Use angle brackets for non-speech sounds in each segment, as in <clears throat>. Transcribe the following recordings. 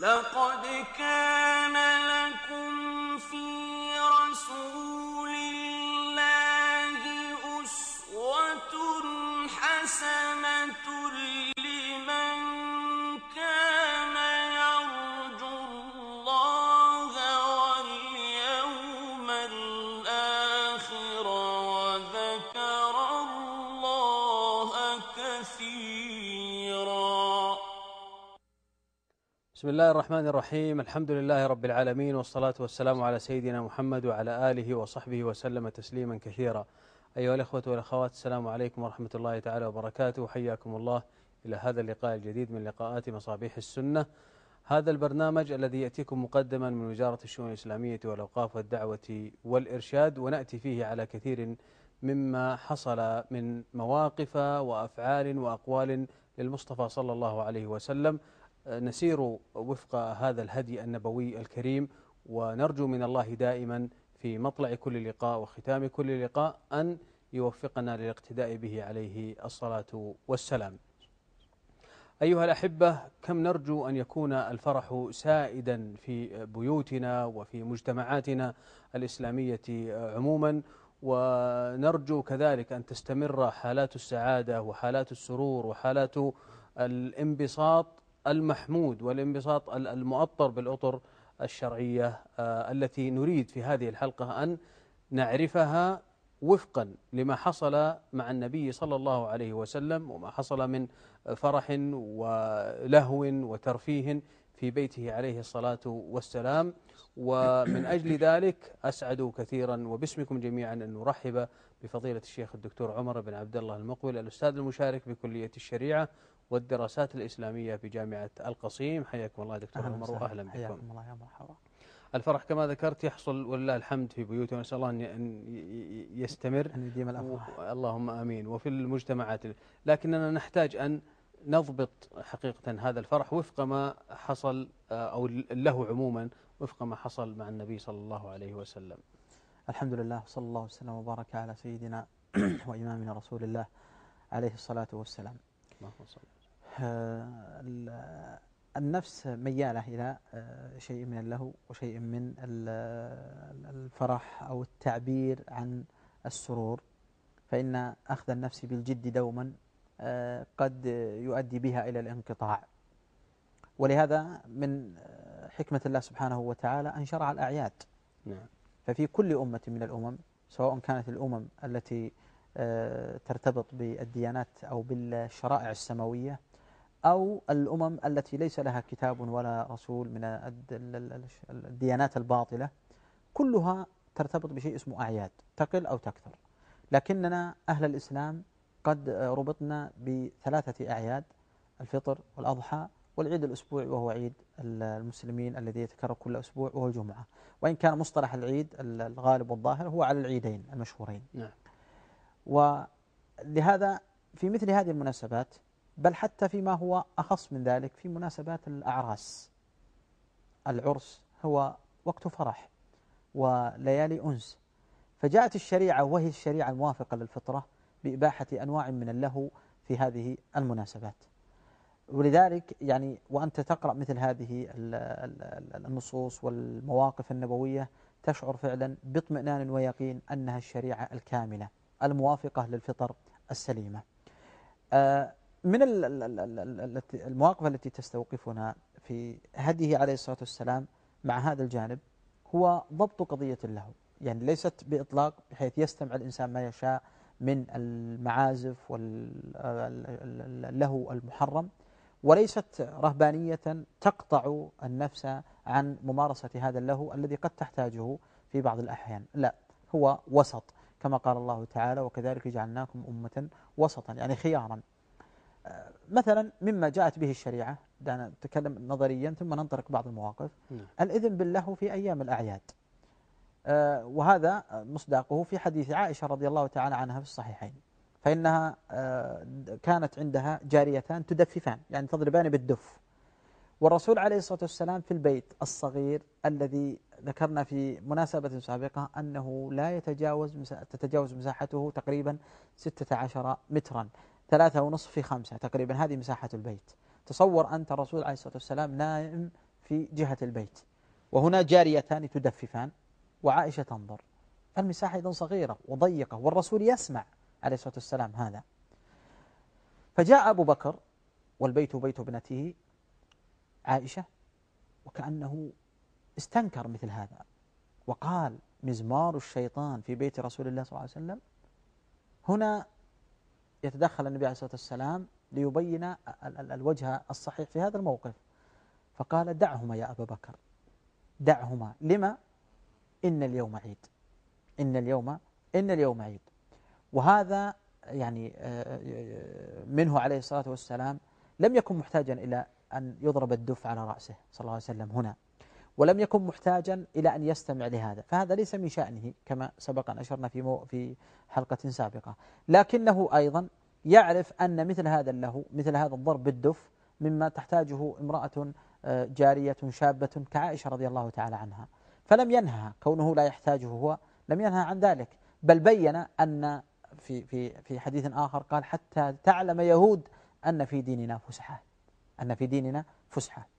لقد كان لكم في رسول بسم الله الرحمن الرحيم الحمد لله رب العالمين والصلاة والسلام على سيدنا محمد وعلى آله وصحبه وسلم تسليما كثيرا أيها الأخوة والأخوات السلام عليكم ورحمة الله تعالى وبركاته حياكم الله إلى هذا اللقاء الجديد من لقاءات مصابيح السنة هذا البرنامج الذي يأتيكم مقدما من وزارة الشؤون الإسلامية والأوقاف والدعوة والإرشاد ونأتي فيه على كثير مما حصل من مواقف وأفعال وأقوال للمصطفى صلى الله عليه وسلم نسير وفق هذا الهدي النبوي الكريم ونرجو من الله دائما في مطلع كل لقاء وختام كل لقاء أن يوفقنا للاقتداء به عليه الصلاة والسلام. أيها الأحبة كم نرجو أن يكون الفرح سائدا في بيوتنا وفي مجتمعاتنا الإسلامية عموما ونرجو كذلك أن تستمر حالات السعادة وحالات السرور وحالات الانبساط المحمود والانبساط المؤطر بالأطر الشرعية آه، التي نريد في هذه الحلقة أن نعرفها وفقا لما حصل مع النبي صلى الله عليه وسلم وما حصل من فرح ولهو وترفيه في بيته عليه الصلاة والسلام. ومن أجل ذلك أسعد كثيرا وباسمكم جميعا أن نرحب بفضيلة الشيخ الدكتور عمر بن عبد الله المقبل الأستاذ المشارك بكلية الشريعة والدراسات الإسلامية بجامعة القصيم. حياكم الله دكتور أهلا عمر. وأهلا بكم. حياكم الله يا مرحبا. الفرح كما ذكرت يحصل ولله الحمد في بيوتنا نسأل الله ي- يستمر. أن يديم الأفراح. و- اللهم آمين. وفي المجتمعات لكننا نحتاج أن نضبط حقيقة هذا الفرح وفق ما حصل آه، أو له عموما وفق ما حصل مع النبي صلى الله عليه وسلم. الحمد لله صلى الله وسلم وبارك على سيدنا <clears throat> وإمامنا رسول الله عليه الصلاة والسلام. اللهم صل النفس ميالة إلى آه، شيء من اللهو وشيء من ال- الفرح أو التعبير عن السرور. فإن أخذ النفس بالجد دوما آه، قد يؤدي بها إلى الانقطاع. ولهذا من آه، حكمة الله سبحانه وتعالى أن شرع الأعياد. نعم. ففي كل أمة من الأمم سواء كانت الأمم التي ترتبط بالديانات أو بالشرائع السماوية أو الأمم التي ليس لها كتاب ولا رسول من الد- ال- ال- ال- الديانات الباطلة كلها ترتبط بشيء اسمه أعياد تقل أو تكثر. لكننا أهل الإسلام قد ربطنا بثلاثة أعياد الفطر والأضحى والعيد الأسبوعي وهو عيد ال- المسلمين الذي يتكرر كل أسبوع وهو الجمعة. وإن كان مصطلح العيد ال- الغالب والظاهر هو على العيدين المشهورين. نعم. ولهذا في مثل هذه المناسبات بل حتى فيما هو أخص من ذلك في مناسبات الأعراس. العرس هو وقت فرح وليالي أنس. فجاءت الشريعة وهي الشريعة الموافقة للفطرة بإباحة أنواع من اللهو في هذه المناسبات. ولذلك يعني وأنت تقرأ مثل هذه ال- ال- ال- النصوص والمواقف النبوية تشعر فعلا باطمئنان ويقين أنها الشريعة الكاملة الموافقة للفطر السليمة. آه، من المواقف التي تستوقفنا في هديه عليه الصلاة والسلام مع هذا الجانب هو ضبط قضية اللهو يعني ليست بإطلاق بحيث يستمع الإنسان ما يشاء من المعازف واللهو المحرم وليست رهبانية تقطع النفس عن ممارسة هذا اللهو الذي قد تحتاجه في بعض الأحيان. لا هو وسط كما قال الله تعالى وكذلك جعلناكم أمة وسطا. يعني خيارا. مثلا مما جاءت به الشريعة دعنا نتكلم نظريا ثم ننطلق بعض المواقف. نعم. الإذن باللهو في أيام الأعياد. آه، وهذا مصداقه في حديث عائشة رضي الله تعالى عنها في الصحيحين. فإنها آه، كانت عندها جاريتان تدففان يعني تضربان بالدف. والرسول عليه الصلاة والسلام في البيت الصغير الذي ذكرنا في مناسبة سابقة أنه لا يتجاوز تتجاوز مساحته تقريبا 16 مترا. ثلاثة ونصف في خمسة تقريبا هذه مساحة البيت. تصور أنت الرسول عليه الصلاة والسلام نائم في جهة البيت. وهنا جاريتان تدففان وعائشة تنظر. المساحة إذن صغيرة وضيقة والرسول يسمع عليه الصلاة والسلام هذا. فجاء أبو بكر والبيت بيت ابنته عائشة وكأنه استنكر مثل هذا. وقال مزمار الشيطان في بيت رسول الله صلى الله عليه وسلم هنا يتدخل النبي عليه الصلاة والسلام ليبين الوجه الصحيح في هذا الموقف. فقال دعهما يا أبا بكر. دعهما. لما؟ إن اليوم عيد. إن اليوم إن اليوم عيد. وهذا يعني آه، آه، منه عليه الصلاة والسلام لم يكن محتاجا إلى أن يضرب الدف على رأسه صلى الله عليه وسلم هنا. ولم يكن محتاجا إلى أن يستمع لهذا. فهذا ليس من شأنه كما سبق أن أشرنا في, في حلقة سابقة. لكنه أيضا يعرف أن مثل هذا له مثل هذا الضرب بالدف مما تحتاجه امرأة آه، جارية شابة كعائشة رضي الله تعالى عنها. فلم ينهى كونه لا يحتاجه هو لم ينهى عن ذلك. بل بين أن في في في حديث آخر قال حتى تعلم يهود أن في ديننا فسحة. أن في ديننا فسحة.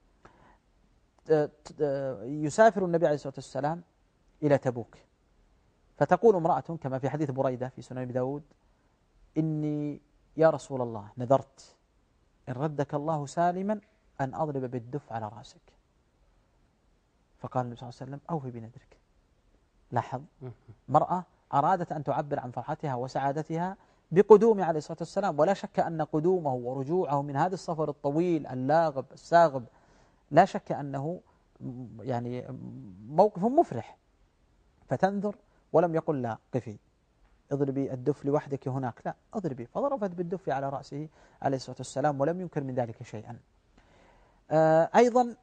يسافر النبي عليه الصلاة والسلام إلى تبوك. فتقول امرأة كما في حديث بريدة في سنن داود إني يا رسول الله نذرت إن ردك الله سالما أن أضرب بالدف على رأسك. فقال النبي صلى الله عليه وسلم أوفي بنذرك لاحظ مرأة أرادت أن تعبر عن فرحتها وسعادتها بقدوم عليه الصلاة والسلام ولا شك أن قدومه ورجوعه من هذا السفر الطويل اللاغب الساغب لا شك أنه يعني موقف مفرح. فتنذر ولم يقل لا قفي. اضربي الدف لوحدك هناك. لا اضربي. فضربت بالدف على رأسه عليه الصلاة والسلام ولم ينكر من ذلك شيئا. آه، أيضا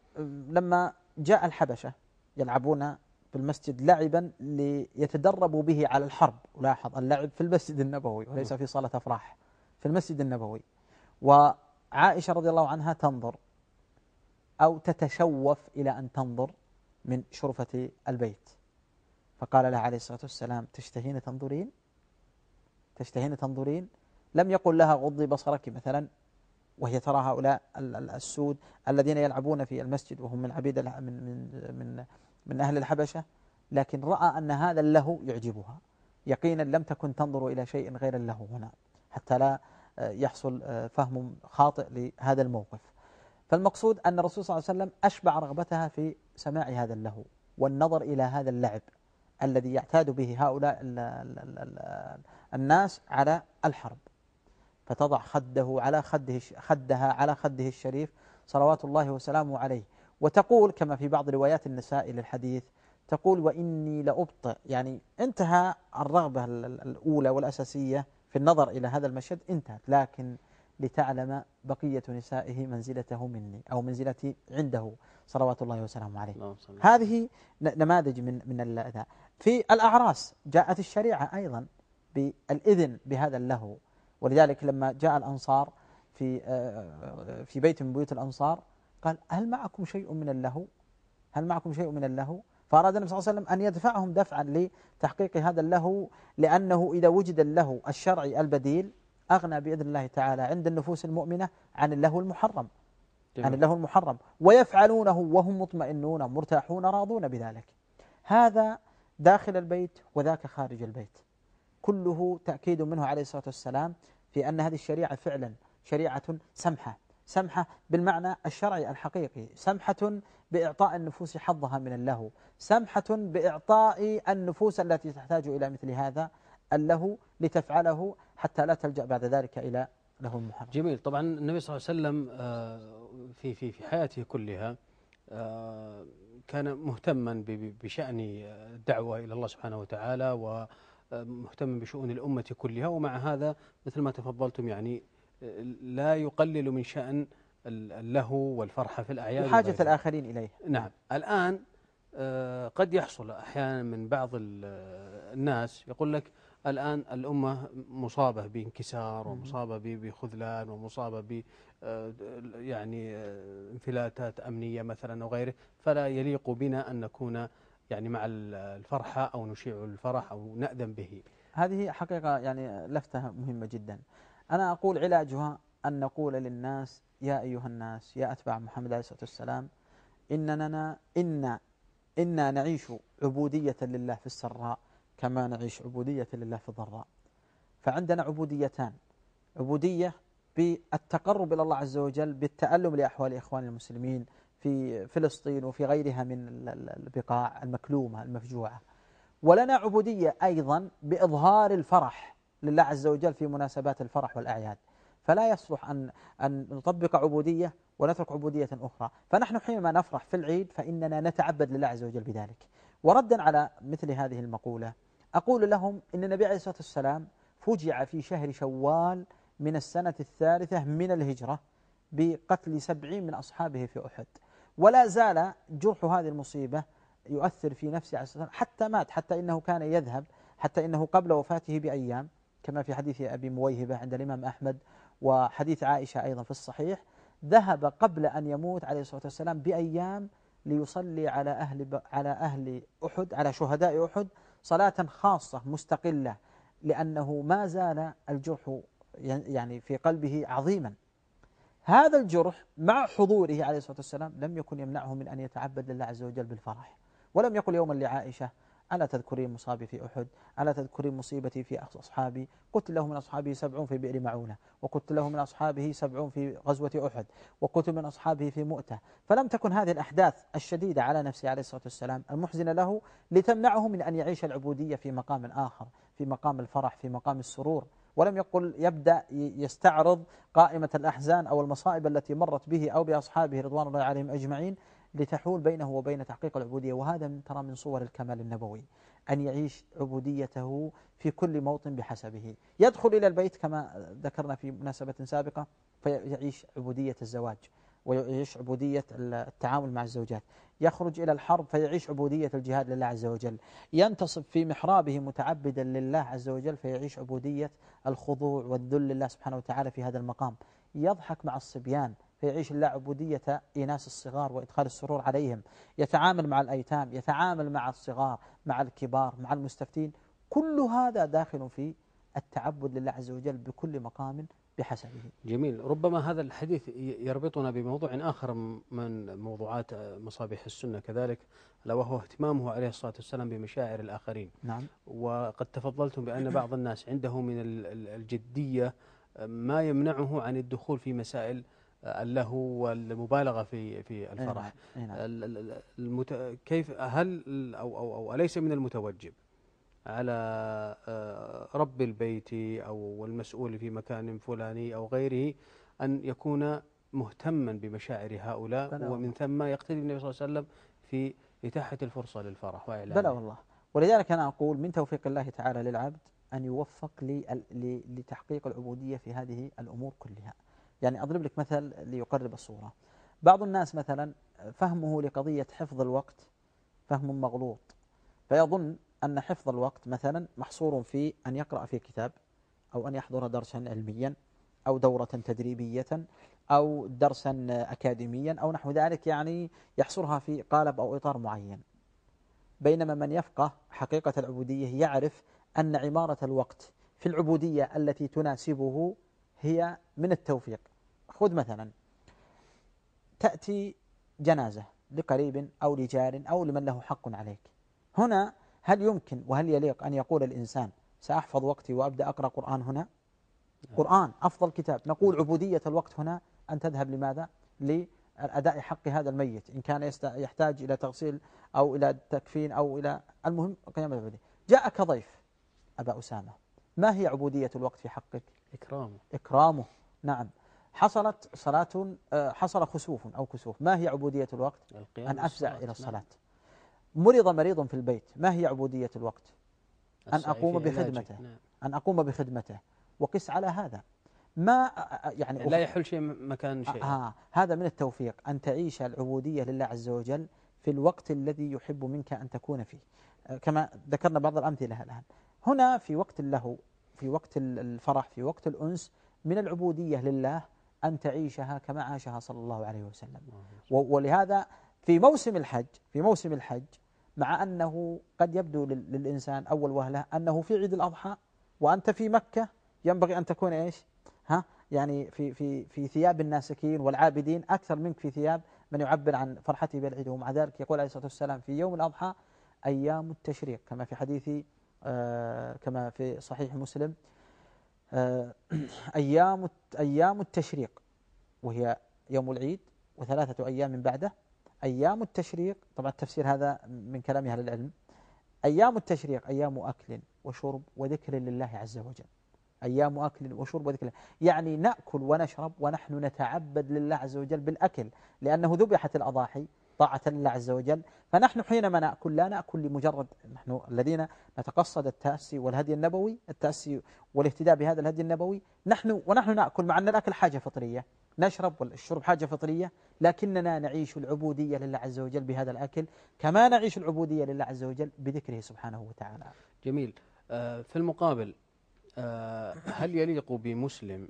لما جاء الحبشة يلعبون في المسجد لعبا ليتدربوا به على الحرب. ولاحظ اللعب في المسجد النبوي وليس في صالة أفراح في المسجد النبوي. وعائشة رضي الله عنها تنظر. أو تتشوف إلى أن تنظر من شرفة البيت. فقال لها عليه الصلاة والسلام تشتهين تنظرين؟ تشتهين تنظرين؟ لم يقل لها غضي بصرك مثلا؟ وهي ترى هؤلاء السود الذين يلعبون في المسجد وهم من عبيد من من من, من أهل الحبشة لكن رأى أن هذا له يعجبها. يقينا لم تكن تنظر إلى شيء غير له هنا حتى لا يحصل فهم خاطئ لهذا الموقف. فالمقصود أن الرسول صلى الله عليه وسلم أشبع رغبتها في سماع هذا اللهو والنظر إلى هذا اللعب الذي يعتاد به هؤلاء الناس على الحرب. فتضع خده على خده خدها على خده الشريف صلوات الله وسلامه عليه. وتقول كما في بعض روايات النساء للحديث تقول وإني لأبطئ. يعني انتهى الرغبة الأولى والأساسية في النظر إلى هذا المشهد انتهت. لكن لتعلم بقية نسائه منزلته مني أو منزلتي عنده. صلوات الله وسلامه عليه. هذه نماذج من من الأذى. في الأعراس جاءت الشريعة أيضا بالإذن بهذا اللهو. ولذلك لما جاء الأنصار في آه، في بيت من بيوت الأنصار قال هل معكم شيء من اللهو؟ هل معكم شيء من اللهو؟ فأراد النبي صلى الله عليه وسلم أن يدفعهم دفعا لتحقيق هذا اللهو لأنه إذا وجد اللهو الشرعي البديل أغنى بإذن الله تعالى عند النفوس المؤمنة عن اللهو المحرم عن اللهو المحرم. ويفعلونه وهم مطمئنون مرتاحون راضون بذلك. هذا داخل البيت وذاك خارج البيت. كله تأكيد منه عليه الصلاة والسلام في أن هذه الشريعة فعلا شريعة سمحة. سمحة بالمعنى الشرعي الحقيقي. سمحة بإعطاء النفوس حظها من اللهو. سمحة بإعطاء النفوس التي تحتاج إلى مثل هذا اللهو لتفعله حتى لا تلجأ بعد ذلك إلى له المحرم. جميل. طبعا النبي صلى الله عليه وسلم آه، في في في حياته كلها آه، كان مهتما بشأن الدعوة إلى الله سبحانه وتعالى ومهتما بشؤون الأمة كلها ومع هذا مثل ما تفضلتم يعني لا يقلل من شأن اللهو والفرحة في الأعياد حاجة الآخرين إليه. نعم. الآن آه، قد يحصل أحيانا من بعض الناس يقول لك الآن الأمة مصابة بانكسار ومصابة بخذلان ومصابة ب آه، يعني آه، انفلاتات أمنية مثلا أو غيره. فلا يليق بنا أن نكون يعني مع الفرحة أو نشيع الفرح أو نأذن به. هذه حقيقة يعني لفتة مهمة جدا. أنا أقول علاجها أن نقول للناس يا أيها الناس يا أتباع محمد عليه الصلاة والسلام إننا إن إنا نعيش عبودية لله في السراء كما نعيش عبودية لله في الضراء. فعندنا عبوديتان. عبودية بالتقرب إلى الله عز وجل بالتألم لأحوال إخوان المسلمين في فلسطين وفي غيرها من البقاع المكلومة المفجوعة. ولنا عبودية أيضا بإظهار الفرح لله عز وجل في مناسبات الفرح والأعياد. فلا يصلح أن أن نطبق عبودية ونترك عبودية أخرى. فنحن حينما نفرح في العيد فإننا نتعبد لله عز وجل بذلك. وردا على مثل هذه المقولة أقول لهم إن النبي عليه الصلاة والسلام فجع في شهر شوال من السنة الثالثة من الهجرة بقتل سبعين من أصحابه في أحد. ولا زال جرح هذه المصيبة يؤثر في نفسه حتى مات حتى إنه كان يذهب حتى إنه قبل وفاته بأيام كما في حديث أبي مويهبة عند الإمام أحمد وحديث عائشة أيضا في الصحيح ذهب قبل أن يموت عليه الصلاة والسلام بأيام ليصلي على أهل على أهل أحد على شهداء أحد صلاة خاصة مستقلة لأنه ما زال الجرح يعني في قلبه عظيما. هذا الجرح مع حضوره عليه الصلاة والسلام لم يكن يمنعه من أن يتعبد لله عز وجل بالفرح ولم يقل يوما لعائشة ألا تذكرين مصابي في أحد؟ ألا تذكرين مصيبتي في أصحابي؟ قلت له من أصحابه سبعون في بئر معونة وقلت له من أصحابه سبعون في غزوة أحد وقلت من أصحابه في مؤتة. فلم تكن هذه الأحداث الشديدة على نفسه عليه الصلاة والسلام المحزنة له لتمنعه من أن يعيش العبودية في مقام آخر في مقام الفرح في مقام السرور. ولم يقل يبدأ يستعرض قائمة الأحزان أو المصائب التي مرت به أو بأصحابه رضوان الله عليهم أجمعين لتحول بينه وبين تحقيق العبودية. وهذا من ترى من صور الكمال النبوي أن يعيش عبوديته في كل موطن بحسبه. يدخل إلى البيت كما ذكرنا في مناسبة سابقة فيعيش عبودية الزواج ويعيش عبودية التعامل مع الزوجات. يخرج إلى الحرب فيعيش عبودية الجهاد لله عز وجل. ينتصب في محرابه متعبدا لله عز وجل فيعيش عبودية الخضوع والذل لله سبحانه وتعالى في هذا المقام. يضحك مع الصبيان فيعيش الله عبودية إناس الصغار وإدخال السرور عليهم. يتعامل مع الأيتام يتعامل مع الصغار مع الكبار مع المستفتين. كل هذا داخل في التعبد لله عز وجل بكل مقام بحسبه. جميل. ربما هذا الحديث يربطنا بموضوع آخر من موضوعات مصابيح السنة كذلك ألا وهو اهتمامه عليه الصلاة والسلام بمشاعر الآخرين. نعم. وقد تفضلتم بأن بعض الناس عنده من الجدية ما يمنعه عن الدخول في مسائل اللهو والمبالغة في في الفرح. نعم. المت... كيف هل أو, أو, أو أليس من المتوجب؟ على آه، رب البيت أو المسؤول في مكان فلاني أو غيره أن يكون مهتما بمشاعر هؤلاء ومن ثم يقتدي النبي صلى الله عليه وسلم في إتاحة الفرصة للفرح وإعلانه. بلى والله. ولذلك أنا أقول من توفيق الله تعالى للعبد أن يوفق لتحقيق العبودية في هذه الأمور كلها. يعني أضرب لك مثل ليقرب الصورة. بعض الناس مثلا فهمه لقضية حفظ الوقت فهم مغلوط فيظن أن حفظ الوقت مثلا محصور في أن يقرأ في كتاب أو أن يحضر درسا علميا أو دورة تدريبية أو درسا أكاديميا أو نحو ذلك يعني يحصرها في قالب أو إطار معين. بينما من يفقه حقيقة العبودية يعرف أن عمارة الوقت في العبودية التي تناسبه هي من التوفيق. خذ مثلا تأتي جنازة لقريب أو لجار أو لمن له حق عليك. هنا هل يمكن وهل يليق أن يقول الإنسان سأحفظ وقتي وأبدأ أقرأ قرآن هنا؟ قرآن أفضل كتاب. نقول عبودية الوقت هنا أن تذهب لماذا؟ لأداء حق هذا الميت. إن كان يحتاج إلى تغسيل أو إلى تكفين أو إلى المهم قيام العبودية. جاءك ضيف أبا أسامة. ما هي عبودية الوقت في حقك؟ إكرامه. إكرامه. نعم. حصلت صلاة آه، حصل خسوف أو كسوف. ما هي عبودية الوقت؟ أن أفزع إلى الصلاة. نعم. مرض مريض في البيت. ما هي عبودية الوقت؟ أن أقوم بخدمته. نعم. أن أقوم بخدمته. وقس على هذا. ما آه، آه، يعني لا يحل شيء مكان شيء. آه هذا من التوفيق. أن تعيش العبودية لله عز وجل في الوقت الذي يحب منك أن تكون فيه. كما ذكرنا بعض الأمثلة الآن. هنا في وقت له في وقت الفرح في وقت الأنس من العبودية لله أن تعيشها كما عاشها صلى الله عليه وسلم. ولهذا في موسم الحج في موسم الحج مع أنه قد يبدو للإنسان أول وهلة أنه في عيد الأضحى وأنت في مكة ينبغي أن تكون إيش؟ ها؟ يعني في في في ثياب الناسكين والعابدين أكثر منك في ثياب من يعبر عن فرحته بالعيد. ومع ذلك يقول عليه الصلاة والسلام في يوم الأضحى أيام التشريق كما في حديث كما في صحيح مسلم آه، <clears throat> أيام أيام التشريق وهي يوم العيد وثلاثة أيام من بعده. أيام التشريق طبعا التفسير هذا من كلام أهل العلم. أيام التشريق أيام أكل وشرب وذكر لله عز وجل. أيام أكل وشرب وذكر يعني نأكل ونشرب ونحن نتعبد لله عز وجل بالأكل لأنه ذبحت الأضاحي. طاعة لله عز وجل. فنحن حينما نأكل لا نأكل لمجرد نحن الذين نتقصد التأسي والهدي النبوي التأسي والاهتداء بهذا الهدي النبوي. نحن ونحن نأكل مع أن الأكل حاجة فطرية نشرب والشرب حاجة فطرية لكننا نعيش العبودية لله عز وجل بهذا الأكل كما نعيش العبودية لله عز وجل بذكره سبحانه وتعالى. جميل. آه، في المقابل آه، هل يليق بمسلم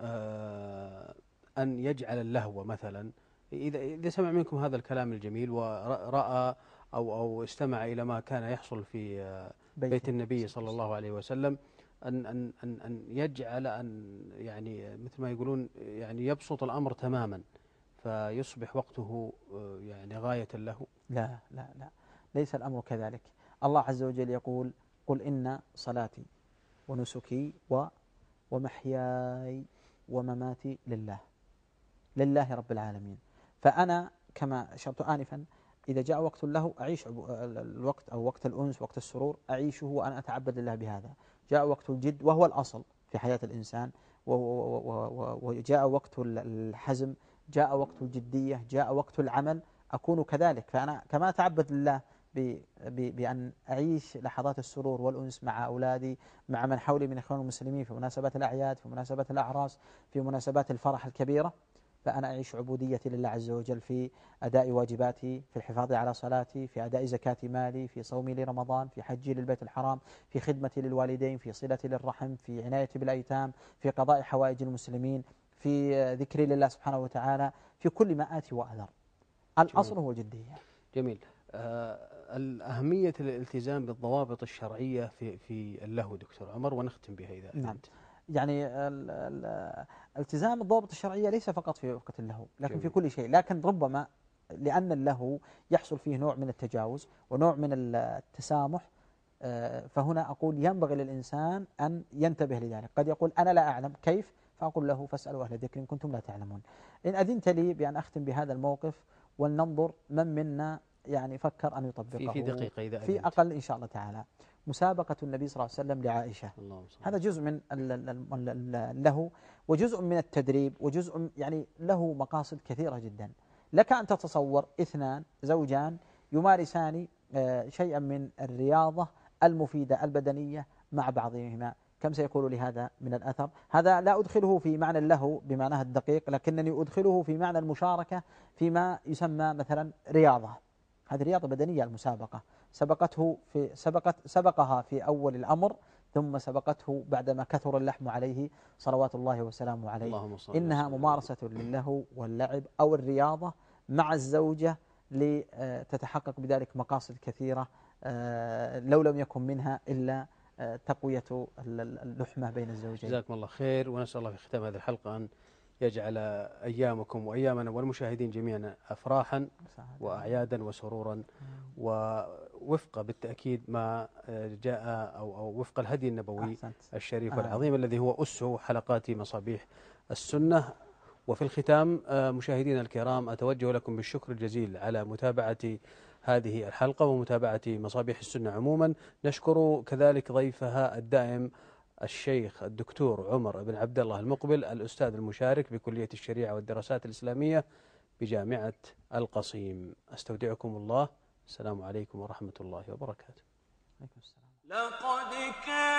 آه، أن يجعل اللهو مثلا؟ إذا إذا سمع منكم هذا الكلام الجميل ورأى أو أو استمع إلى ما كان يحصل في بيت, بيت النبي صلى الله عليه وسلم أن أن أن أن يجعل أن يعني مثل ما يقولون يعني يبسط الأمر تماما فيصبح وقته يعني غاية له. لا لا لا. ليس الأمر كذلك. الله عز وجل يقول قل إن صلاتي ونسكي و ومحياي ومماتي لله. لله رب العالمين. فأنا كما أشرت آنفا إذا جاء وقت له أعيش الوقت أو وقت الأنس وقت السرور أعيشه وأنا أتعبد لله بهذا. جاء وقت الجد وهو الأصل في حياة الإنسان وجاء وقت الحزم جاء وقت الجدية جاء وقت العمل أكون كذلك. فأنا كما أتعبد لله بأن أعيش لحظات السرور والأنس مع أولادي مع من حولي من إخوان المسلمين في مناسبات الأعياد في مناسبات الأعراس في مناسبات الفرح الكبيرة. فأنا أعيش عبوديتي لله عز وجل في أداء واجباتي في الحفاظ على صلاتي في أداء زكاة مالي في صومي لرمضان في حجي للبيت الحرام في خدمتي للوالدين في صلتي للرحم في عنايتي بالأيتام في قضاء حوائج المسلمين في ذكري لله سبحانه وتعالى في كل ما آتي وأذر. الأصل هو الجدية. جميل. آه أهمية الالتزام بالضوابط الشرعية في في اللهو دكتور عمر ونختم بها إذا نعم. يعني التزام الضوابط الشرعية ليس فقط في وقت اللهو لكن جميل. في كل شيء. لكن ربما لأن اللهو يحصل فيه نوع من التجاوز ونوع من التسامح آه، فهنا أقول ينبغي للإنسان أن ينتبه لذلك. قد يقول أنا لا أعلم كيف فأقول له فاسألوا أهل الذكر إن كنتم لا تعلمون. إن أذنت لي بأن أختم بهذا الموقف ولننظر من منا يعني فكر أن يطبقه في, في دقيقة إذا في أقل إن شاء الله تعالى. مسابقة النبي صلى الله عليه وسلم لعائشة. هذا جزء من له وجزء من التدريب وجزء يعني له مقاصد كثيرة جدا. لك أن تتصور اثنان زوجان يمارسان آه، شيئا من الرياضة المفيدة البدنية مع بعضهما. كم سيكون لهذا من الأثر؟ هذا لا أدخله في معنى له بمعناه الدقيق لكنني أدخله في معنى المشاركة فيما يسمى مثلا رياضة. هذه رياضة بدنية المسابقة. سبقته في سبقت سبقها في أول الأمر ثم سبقته بعدما كثر اللحم عليه صلوات الله وسلامه عليه. إنها ممارسة للهو واللعب أو الرياضة مع الزوجة لتتحقق بذلك مقاصد كثيرة آه، لو لم يكن منها إلا آه، تقوية اللحمة بين الزوجين. جزاكم الله خير ونسأل الله في ختام هذه الحلقة أن يجعل أيامكم وأيامنا والمشاهدين جميعا أفراحا وأعيادا وسرورا ووفق بالتأكيد ما جاء أو, أو وفق الهدي النبوي أحسنت. الشريف آه. والعظيم الذي هو أس حلقات مصابيح السنة وفي الختام آه، مشاهدينا الكرام أتوجه لكم بالشكر الجزيل على متابعة هذه الحلقة ومتابعة مصابيح السنة عموما نشكر كذلك ضيفها الدائم الشيخ الدكتور عمر بن عبد الله المقبل الأستاذ المشارك بكلية الشريعة والدراسات الإسلامية بجامعة القصيم. أستودعكم الله. السلام عليكم ورحمة الله وبركاته. لقد كان